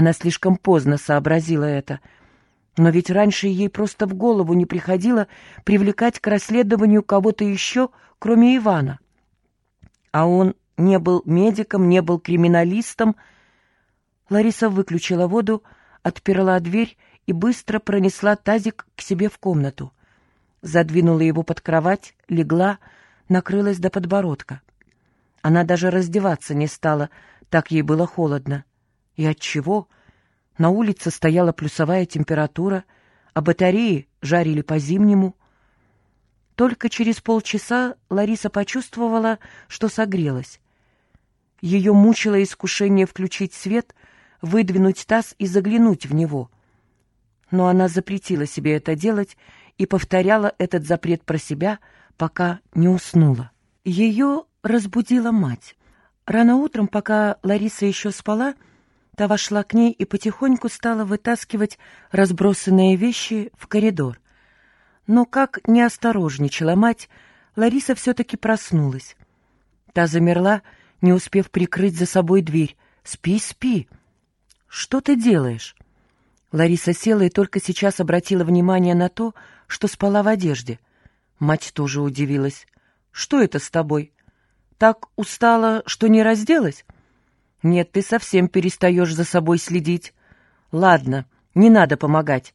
Она слишком поздно сообразила это. Но ведь раньше ей просто в голову не приходило привлекать к расследованию кого-то еще, кроме Ивана. А он не был медиком, не был криминалистом. Лариса выключила воду, отперла дверь и быстро пронесла тазик к себе в комнату. Задвинула его под кровать, легла, накрылась до подбородка. Она даже раздеваться не стала, так ей было холодно. И от чего? На улице стояла плюсовая температура, а батареи жарили по-зимнему. Только через полчаса Лариса почувствовала, что согрелась. Ее мучило искушение включить свет, выдвинуть таз и заглянуть в него. Но она запретила себе это делать и повторяла этот запрет про себя, пока не уснула. Ее разбудила мать. Рано утром, пока Лариса еще спала, та вошла к ней и потихоньку стала вытаскивать разбросанные вещи в коридор. Но как не осторожничала мать, Лариса все-таки проснулась. Та замерла, не успев прикрыть за собой дверь. «Спи, спи!» «Что ты делаешь?» Лариса села и только сейчас обратила внимание на то, что спала в одежде. Мать тоже удивилась. «Что это с тобой? Так устала, что не разделась?» «Нет, ты совсем перестаешь за собой следить. Ладно, не надо помогать.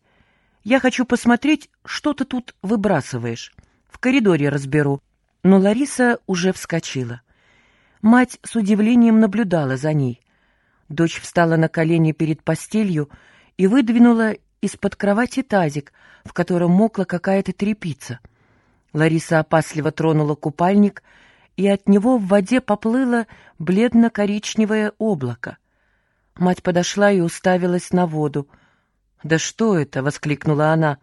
Я хочу посмотреть, что ты тут выбрасываешь. В коридоре разберу». Но Лариса уже вскочила. Мать с удивлением наблюдала за ней. Дочь встала на колени перед постелью и выдвинула из-под кровати тазик, в котором мокла какая-то тряпица. Лариса опасливо тронула купальник, от него в воде поплыло бледно-коричневое облако. Мать подошла и уставилась на воду. «Да что это?» — воскликнула она.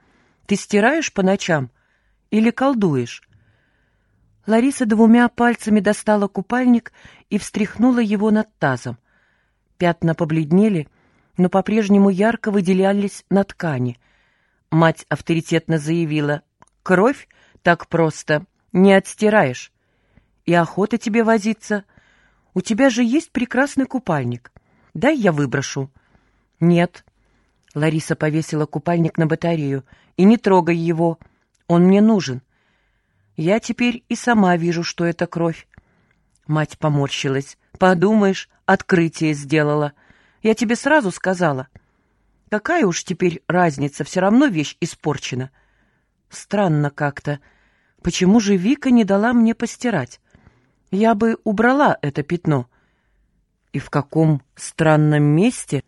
«Ты стираешь по ночам или колдуешь?» Лариса двумя пальцами достала купальник и встряхнула его над тазом. Пятна побледнели, но по-прежнему ярко выделялись на ткани. Мать авторитетно заявила, «Кровь так просто не отстираешь. И охота тебе возиться. У тебя же есть прекрасный купальник. Дай я выброшу». «Нет». Лариса повесила купальник на батарею. «И не трогай его. Он мне нужен. Я теперь и сама вижу, что это кровь. Мать поморщилась. Подумаешь, открытие сделала. Я тебе сразу сказала. Какая уж теперь разница, все равно вещь испорчена. Странно как-то. Почему же Вика не дала мне постирать? Я бы убрала это пятно. И в каком странном месте?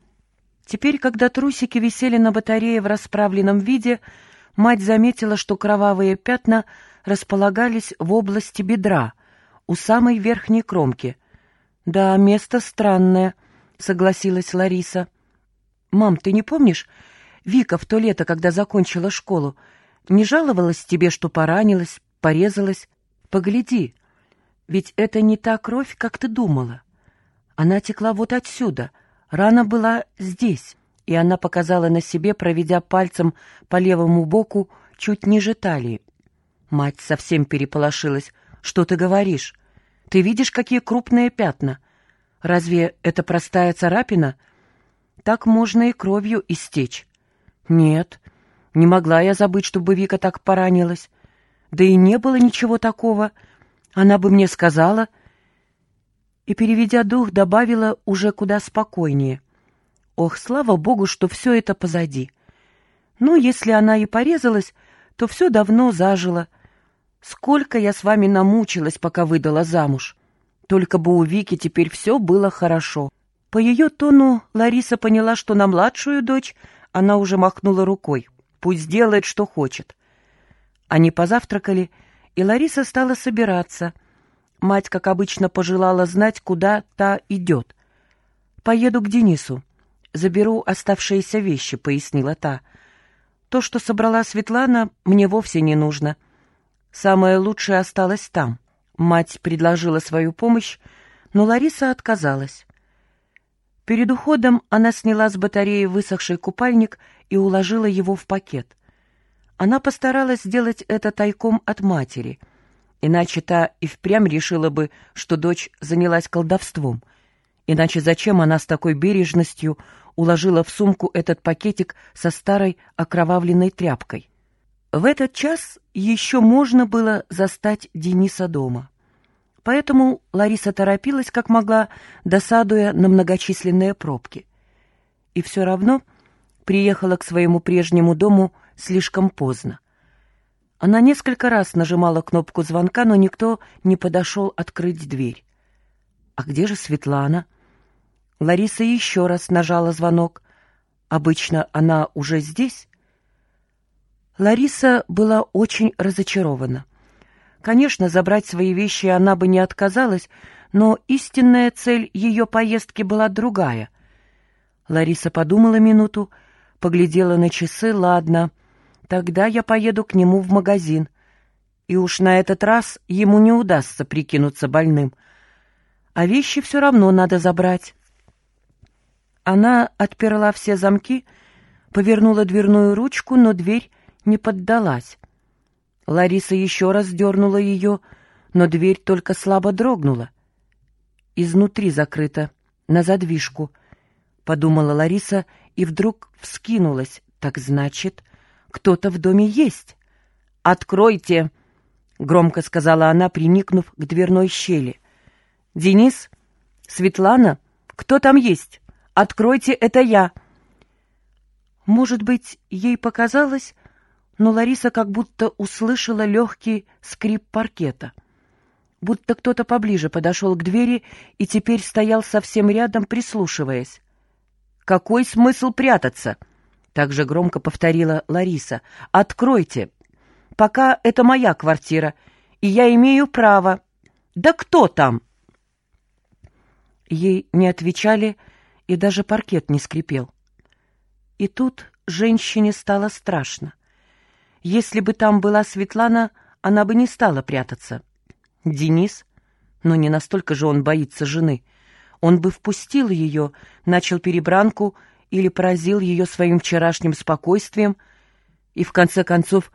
Теперь, когда трусики висели на батарее в расправленном виде, мать заметила, что кровавые пятна — располагались в области бедра, у самой верхней кромки. «Да, место странное», — согласилась Лариса. «Мам, ты не помнишь, Вика в то лето, когда закончила школу, не жаловалась тебе, что поранилась, порезалась? Погляди, ведь это не та кровь, как ты думала. Она текла вот отсюда, рана была здесь» и она показала на себе, проведя пальцем по левому боку чуть ниже талии. Мать совсем переполошилась. «Что ты говоришь? Ты видишь, какие крупные пятна? Разве это простая царапина? Так можно и кровью истечь». «Нет, не могла я забыть, чтобы Вика так поранилась. Да и не было ничего такого. Она бы мне сказала...» И, переведя дух, добавила уже куда спокойнее. «Ох, слава богу, что все это позади. Ну, если она и порезалась, то все давно зажило, Сколько я с вами намучилась, пока выдала замуж. Только бы у Вики теперь все было хорошо. По ее тону Лариса поняла, что на младшую дочь она уже махнула рукой. Пусть делает, что хочет. Они позавтракали, и Лариса стала собираться. Мать, как обычно, пожелала знать, куда та идет. «Поеду к Денису. Заберу оставшиеся вещи», — пояснила та. «То, что собрала Светлана, мне вовсе не нужно». Самое лучшее осталось там. Мать предложила свою помощь, но Лариса отказалась. Перед уходом она сняла с батареи высохший купальник и уложила его в пакет. Она постаралась сделать это тайком от матери, иначе та и впрямь решила бы, что дочь занялась колдовством. Иначе зачем она с такой бережностью уложила в сумку этот пакетик со старой окровавленной тряпкой. В этот час еще можно было застать Дениса дома. Поэтому Лариса торопилась, как могла, досадуя на многочисленные пробки. И все равно приехала к своему прежнему дому слишком поздно. Она несколько раз нажимала кнопку звонка, но никто не подошел открыть дверь. А где же Светлана? Лариса еще раз нажала звонок. Обычно она уже здесь? Лариса была очень разочарована. Конечно, забрать свои вещи она бы не отказалась, но истинная цель ее поездки была другая. Лариса подумала минуту, поглядела на часы, ладно, тогда я поеду к нему в магазин. И уж на этот раз ему не удастся прикинуться больным. А вещи все равно надо забрать. Она отперла все замки, повернула дверную ручку, но дверь не поддалась. Лариса еще раз дернула ее, но дверь только слабо дрогнула. «Изнутри закрыто, на задвижку», — подумала Лариса и вдруг вскинулась. «Так значит, кто-то в доме есть». «Откройте!» — громко сказала она, приникнув к дверной щели. «Денис? Светлана? Кто там есть? Откройте, это я!» Может быть, ей показалось, но Лариса как будто услышала легкий скрип паркета. Будто кто-то поближе подошел к двери и теперь стоял совсем рядом, прислушиваясь. «Какой смысл прятаться?» — также громко повторила Лариса. «Откройте! Пока это моя квартира, и я имею право. Да кто там?» Ей не отвечали, и даже паркет не скрипел. И тут женщине стало страшно. Если бы там была Светлана, она бы не стала прятаться. Денис? Но не настолько же он боится жены. Он бы впустил ее, начал перебранку или поразил ее своим вчерашним спокойствием. И в конце концов,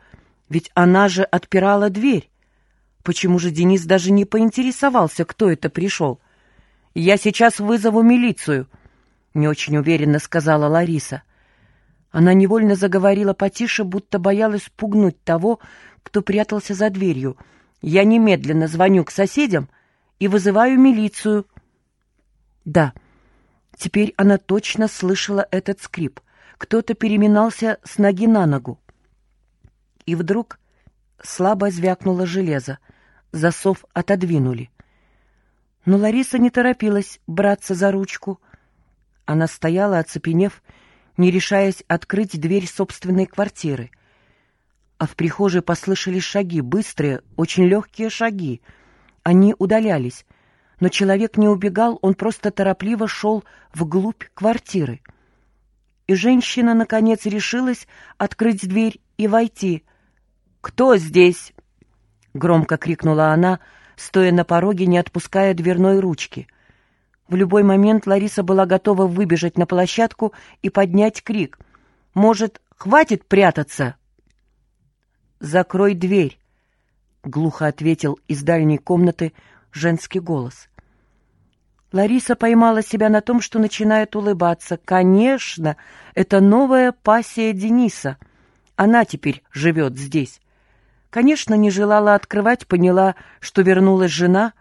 ведь она же отпирала дверь. Почему же Денис даже не поинтересовался, кто это пришел? «Я сейчас вызову милицию», — не очень уверенно сказала Лариса. Она невольно заговорила потише, будто боялась пугнуть того, кто прятался за дверью. «Я немедленно звоню к соседям и вызываю милицию». Да, теперь она точно слышала этот скрип. Кто-то переминался с ноги на ногу. И вдруг слабо звякнуло железо. Засов отодвинули. Но Лариса не торопилась браться за ручку. Она стояла, оцепенев, не решаясь открыть дверь собственной квартиры. А в прихожей послышались шаги, быстрые, очень легкие шаги. Они удалялись, но человек не убегал, он просто торопливо шел вглубь квартиры. И женщина, наконец, решилась открыть дверь и войти. «Кто здесь?» — громко крикнула она, стоя на пороге, не отпуская дверной ручки — в любой момент Лариса была готова выбежать на площадку и поднять крик. «Может, хватит прятаться?» «Закрой дверь», — глухо ответил из дальней комнаты женский голос. Лариса поймала себя на том, что начинает улыбаться. «Конечно, это новая пассия Дениса. Она теперь живет здесь». Конечно, не желала открывать, поняла, что вернулась жена —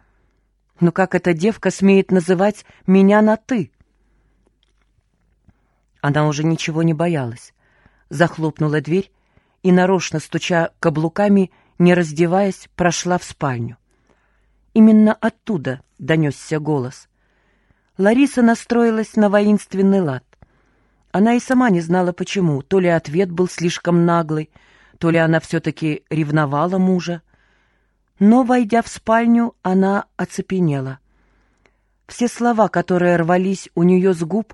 но как эта девка смеет называть меня на «ты»? Она уже ничего не боялась. Захлопнула дверь и, нарочно стуча каблуками, не раздеваясь, прошла в спальню. Именно оттуда донесся голос. Лариса настроилась на воинственный лад. Она и сама не знала, почему. То ли ответ был слишком наглый, то ли она все-таки ревновала мужа. Но, войдя в спальню, она оцепенела. Все слова, которые рвались у нее с губ,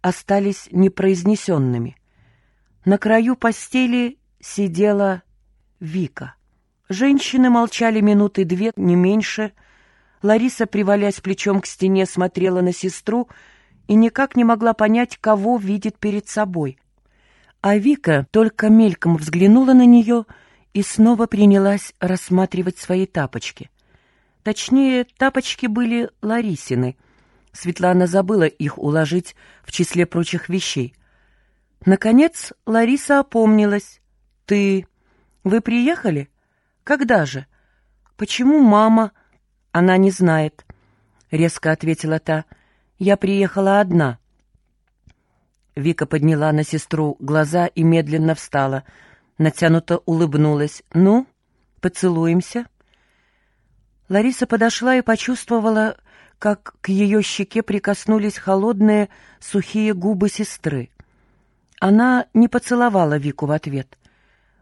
остались непроизнесенными. На краю постели сидела Вика. Женщины молчали минуты две, не меньше. Лариса, привалясь плечом к стене, смотрела на сестру и никак не могла понять, кого видит перед собой. А Вика только мельком взглянула на нее — и снова принялась рассматривать свои тапочки. Точнее, тапочки были Ларисины, Светлана забыла их уложить в числе прочих вещей. Наконец Лариса опомнилась. «Ты... Вы приехали? Когда же? Почему мама...» «Она не знает», — резко ответила та. «Я приехала одна». Вика подняла на сестру глаза и медленно встала. Натянуто улыбнулась. «Ну, поцелуемся?» Лариса подошла и почувствовала, как к ее щеке прикоснулись холодные, сухие губы сестры. Она не поцеловала Вику в ответ.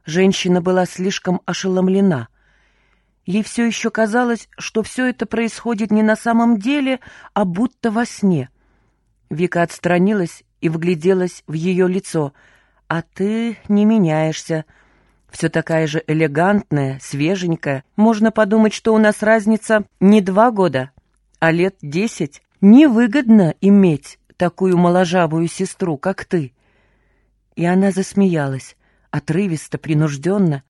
Женщина была слишком ошеломлена. Ей все еще казалось, что все это происходит не на самом деле, а будто во сне. Вика отстранилась и вгляделась в ее лицо. «А ты не меняешься», все такая же элегантная, свеженькая. Можно подумать, что у нас разница не два года, а лет десять. Невыгодно иметь такую моложавую сестру, как ты. И она засмеялась, отрывисто, принужденно.